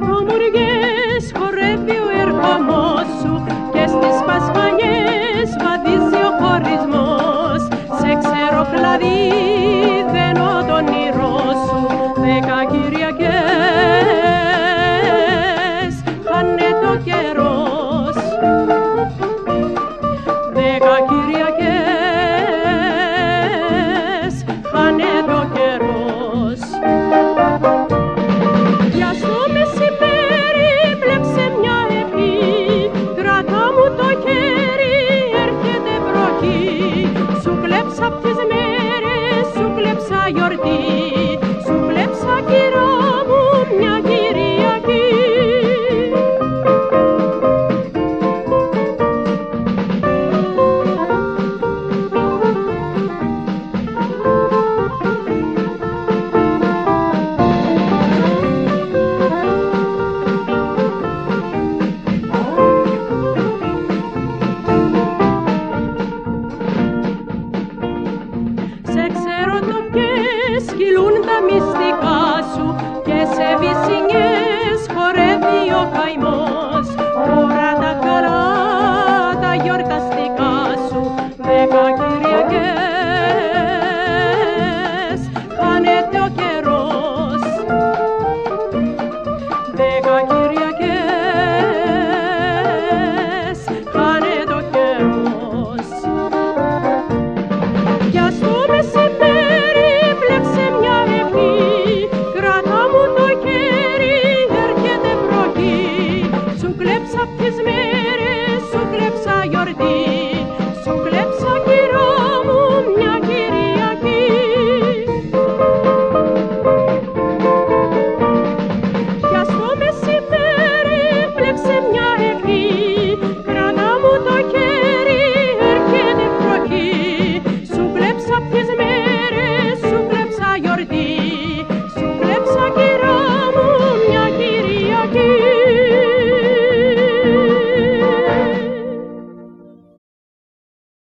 Στρατομουργές χορεύει ο ερχομός σου και στις πασφανιές βαδίζει ο χωρισμός. Σε ξεροφλαδί me. Σου